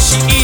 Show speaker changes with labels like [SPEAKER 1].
[SPEAKER 1] she